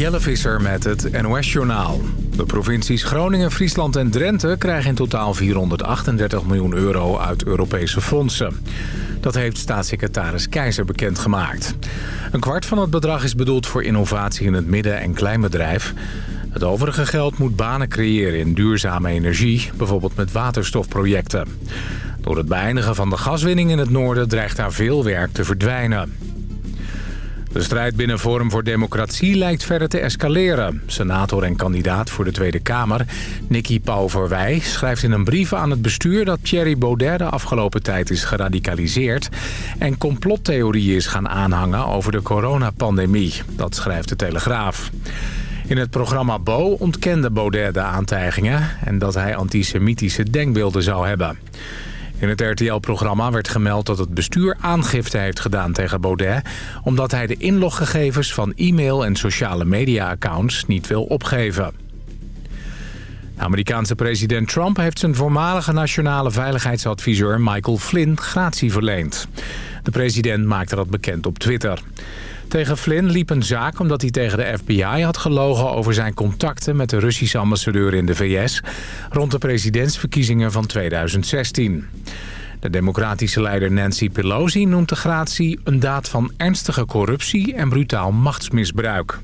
Jelle Visser met het NOS-journaal. De provincies Groningen, Friesland en Drenthe krijgen in totaal 438 miljoen euro uit Europese fondsen. Dat heeft staatssecretaris Keizer bekendgemaakt. Een kwart van het bedrag is bedoeld voor innovatie in het midden- en kleinbedrijf. Het overige geld moet banen creëren in duurzame energie, bijvoorbeeld met waterstofprojecten. Door het beëindigen van de gaswinning in het noorden dreigt daar veel werk te verdwijnen. De strijd binnen Forum voor Democratie lijkt verder te escaleren. Senator en kandidaat voor de Tweede Kamer, Nicky Pauverwij... schrijft in een brief aan het bestuur dat Thierry Baudet de afgelopen tijd is geradicaliseerd... en complottheorieën is gaan aanhangen over de coronapandemie. Dat schrijft de Telegraaf. In het programma Bo ontkende Baudet de aantijgingen... en dat hij antisemitische denkbeelden zou hebben. In het RTL-programma werd gemeld dat het bestuur aangifte heeft gedaan tegen Baudet... omdat hij de inloggegevens van e-mail- en sociale media-accounts niet wil opgeven. De Amerikaanse president Trump heeft zijn voormalige nationale veiligheidsadviseur Michael Flynn gratie verleend. De president maakte dat bekend op Twitter. Tegen Flynn liep een zaak omdat hij tegen de FBI had gelogen over zijn contacten met de Russische ambassadeur in de VS rond de presidentsverkiezingen van 2016. De democratische leider Nancy Pelosi noemt de gratie een daad van ernstige corruptie en brutaal machtsmisbruik.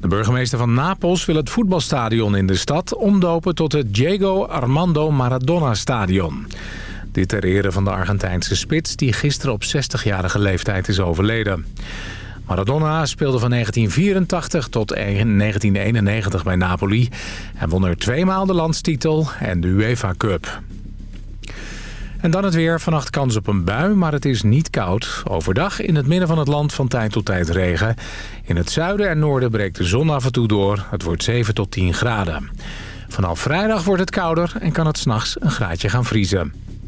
De burgemeester van Napels wil het voetbalstadion in de stad omdopen tot het Diego Armando Maradona Stadion. Dit ter ere van de Argentijnse spits die gisteren op 60-jarige leeftijd is overleden. Maradona speelde van 1984 tot 1991 bij Napoli... en won er tweemaal de landstitel en de UEFA Cup. En dan het weer. Vannacht kans op een bui, maar het is niet koud. Overdag in het midden van het land van tijd tot tijd regen. In het zuiden en noorden breekt de zon af en toe door. Het wordt 7 tot 10 graden. Vanaf vrijdag wordt het kouder en kan het s'nachts een graadje gaan vriezen.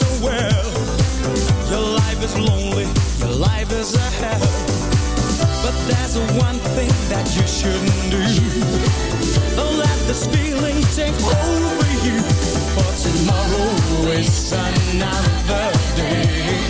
so well. Your life is lonely, your life is a hell. But there's one thing that you shouldn't do. Don't let this feeling take over you. For tomorrow is another day.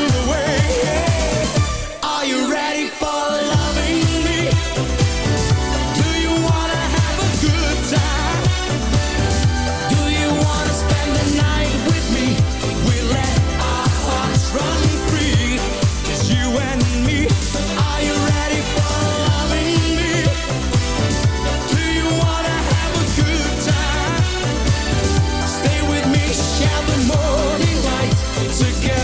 together.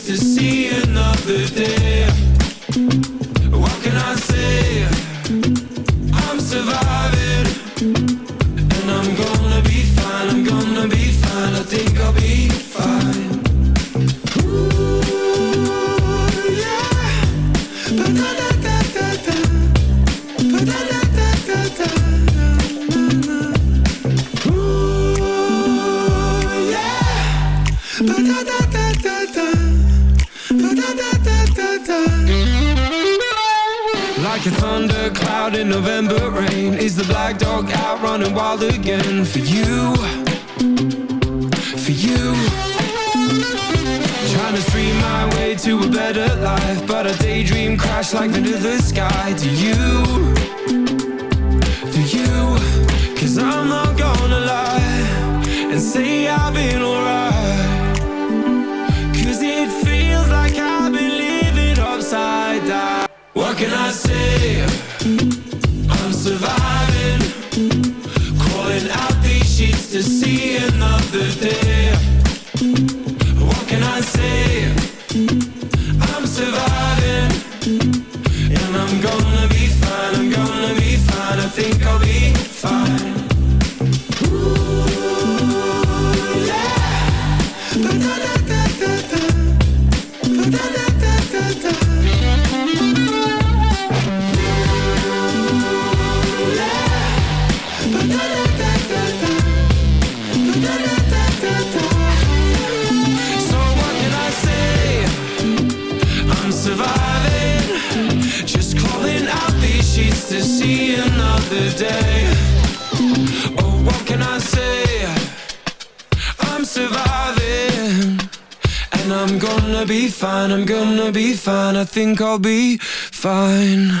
to see another day. running wild again for you. For you. Trying to stream my way to a better life But a daydream crashed like into the sky. To you? To you? Cause I'm not gonna lie And say I've been alright. Cause it feels like I've been living upside down. What can I say? I'm surviving. see it be fine, I'm gonna be fine, I think I'll be fine.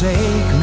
Forsake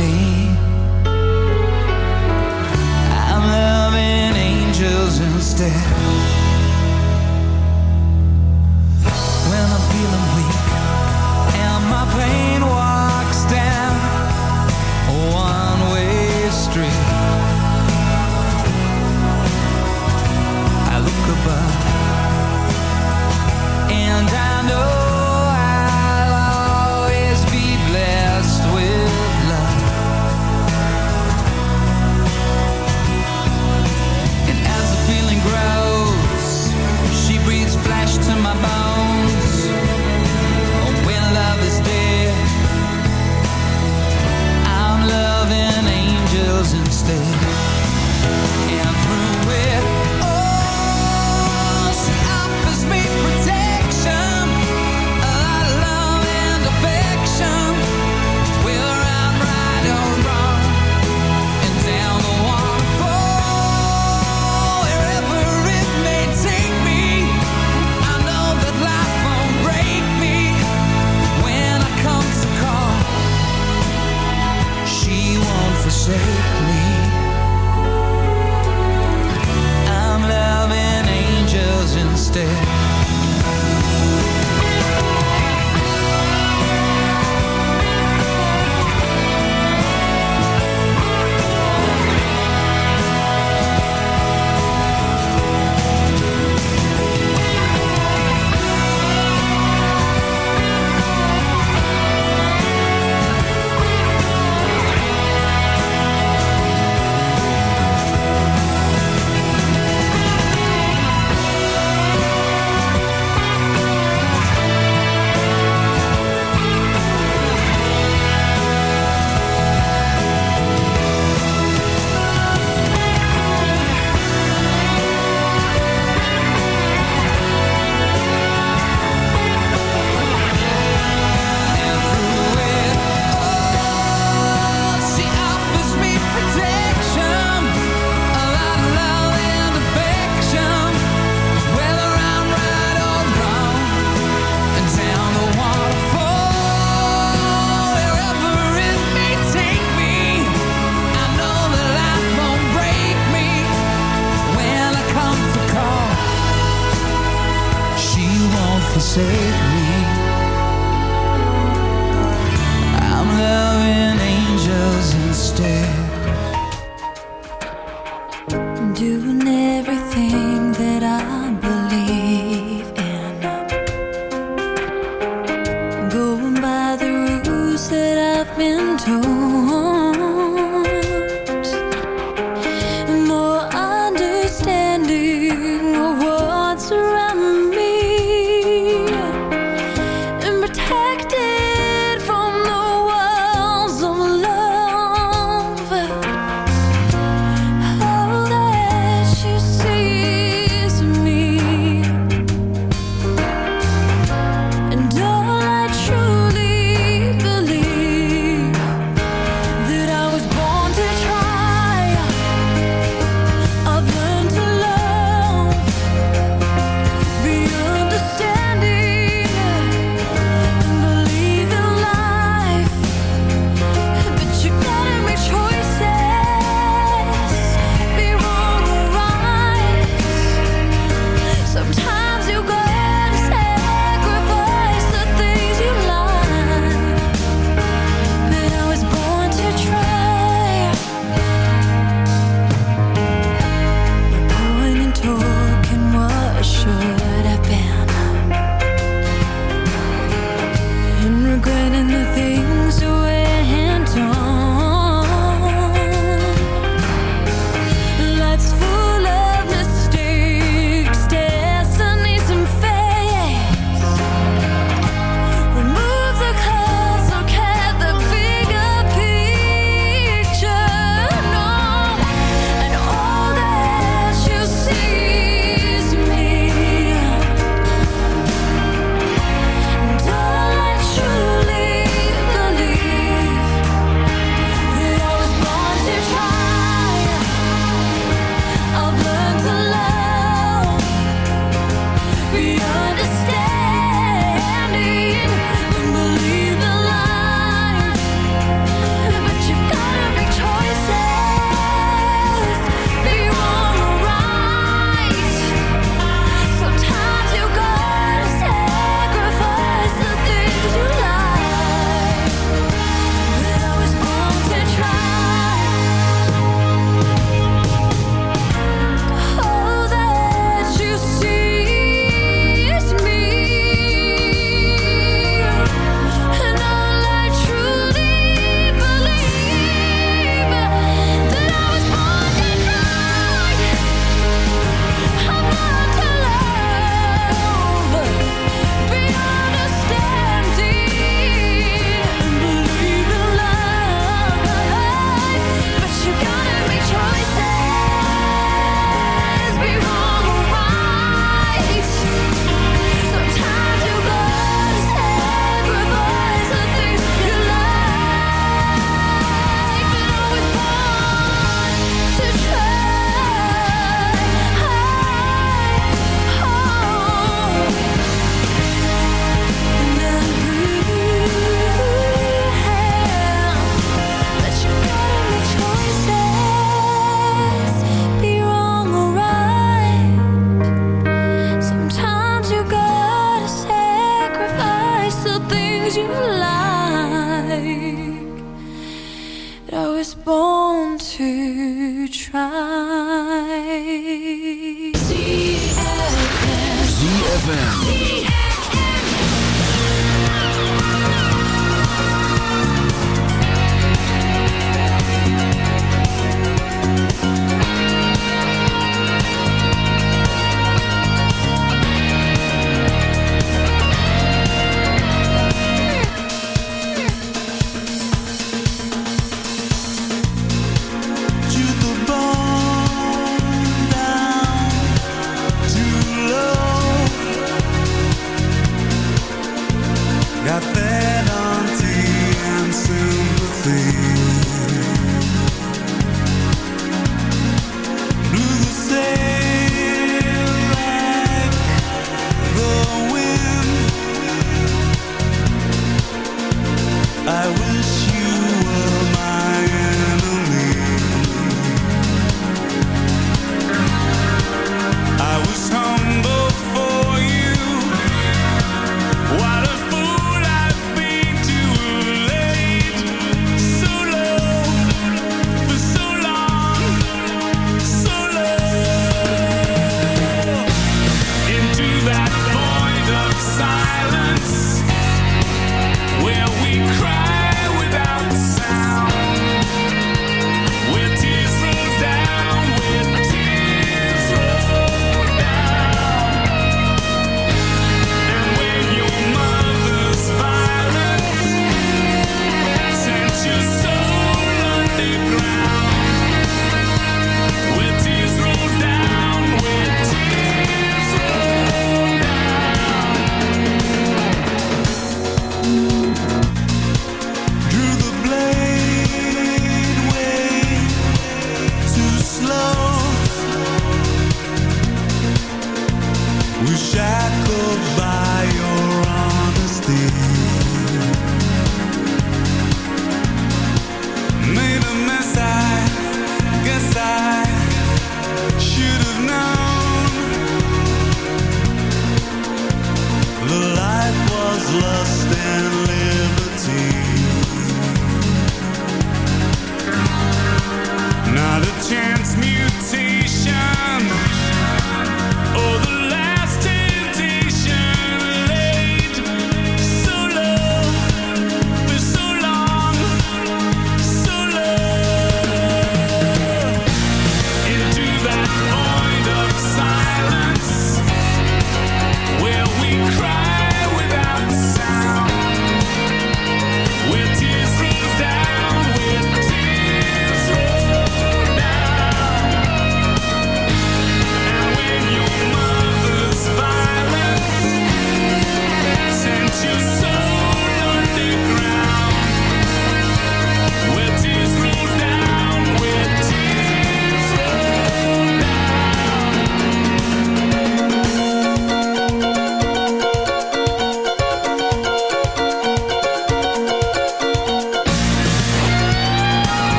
ZFM.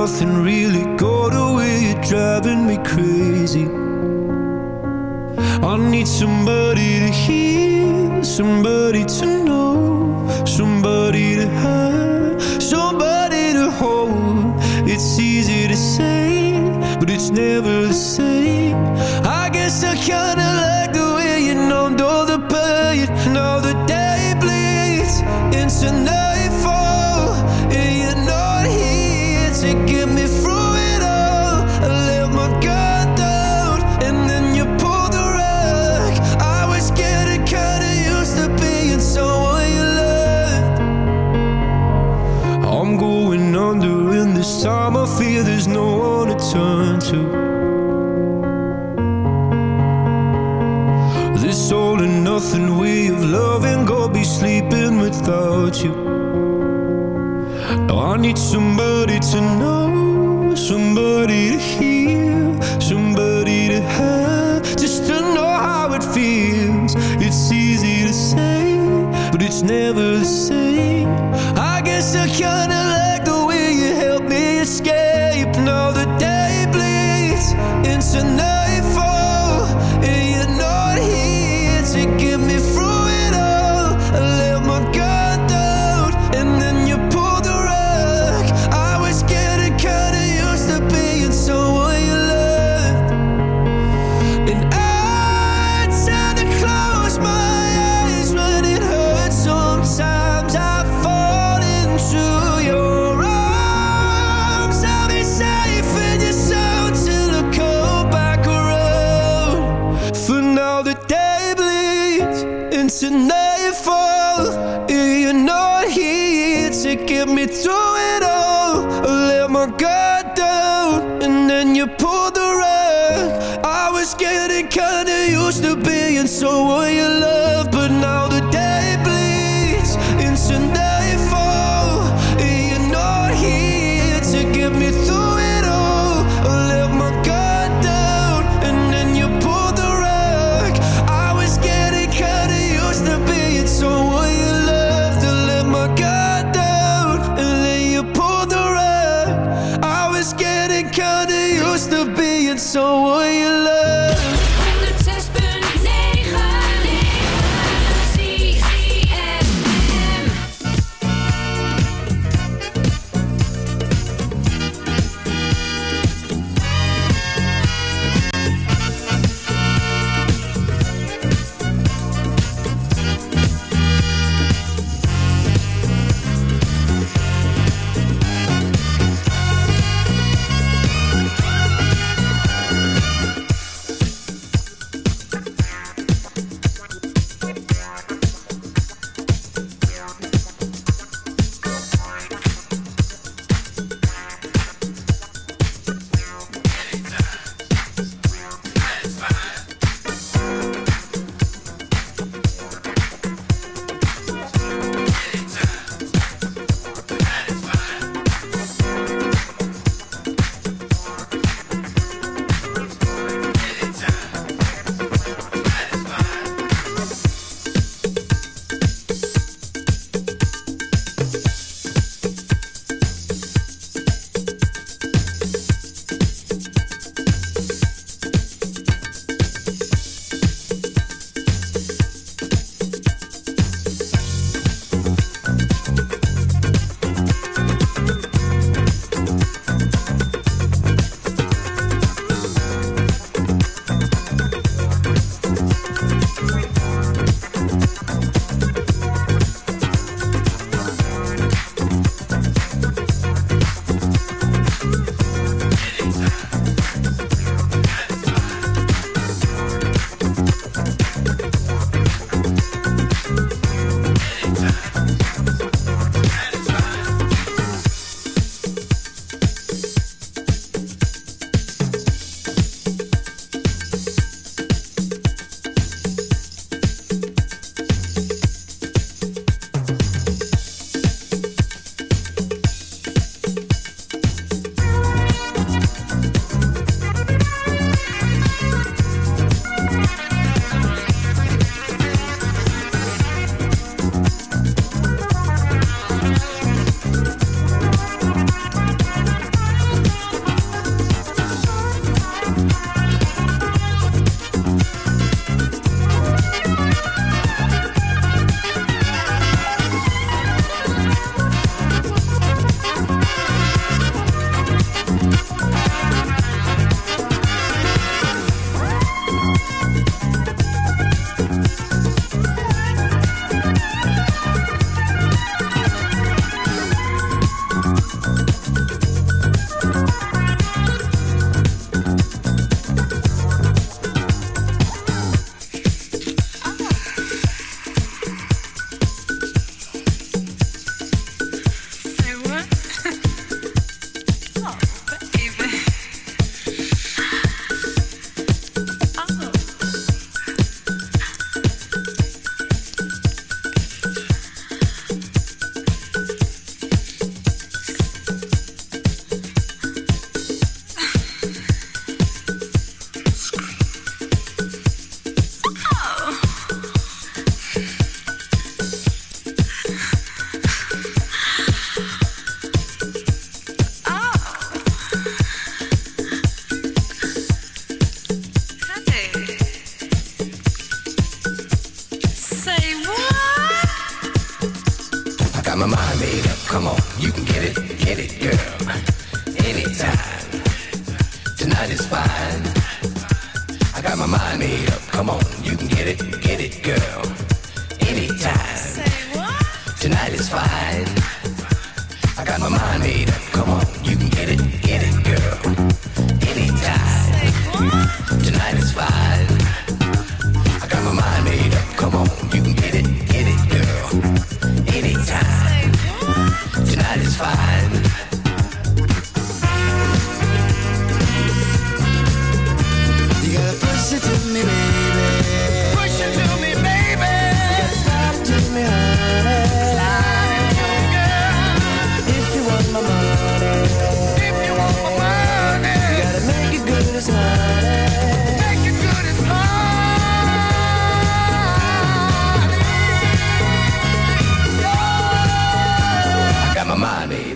nothing really got away, you're driving me crazy. I need somebody to hear, somebody to know, somebody to have, somebody to hold. It's easy to say, but it's never the same. Need somebody to know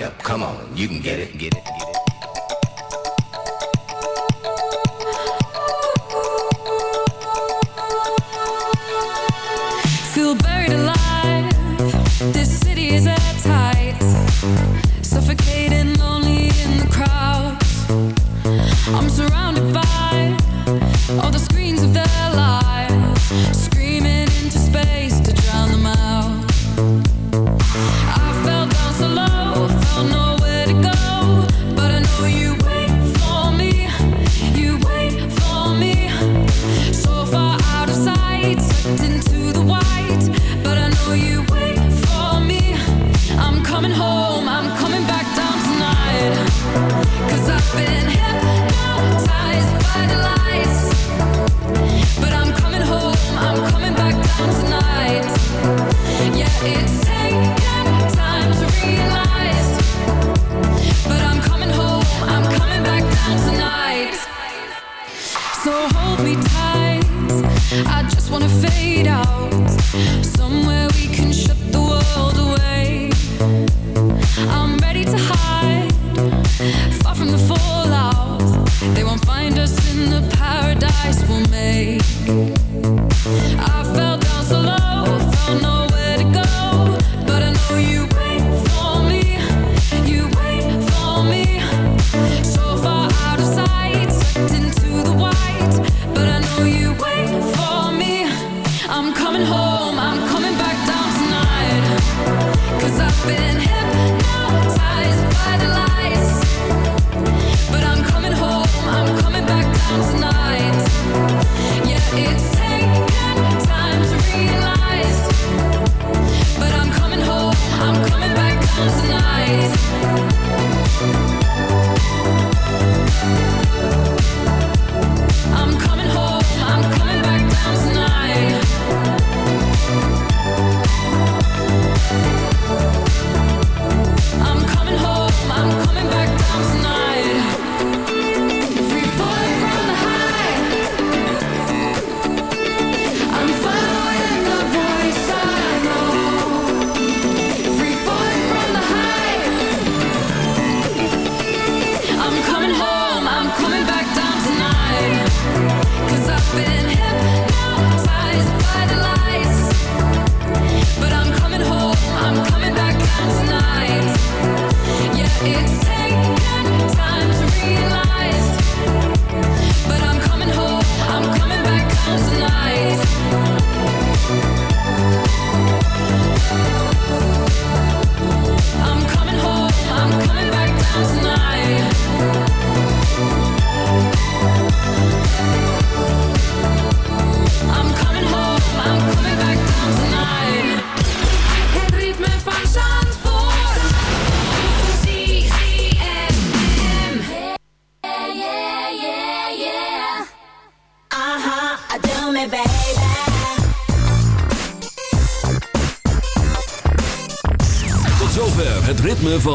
it up. Come on, you can get it, get it, get it. Feel buried alive. This city is at. Suffocating lonely in the crowd. I'm surrounded Yeah, it's safe.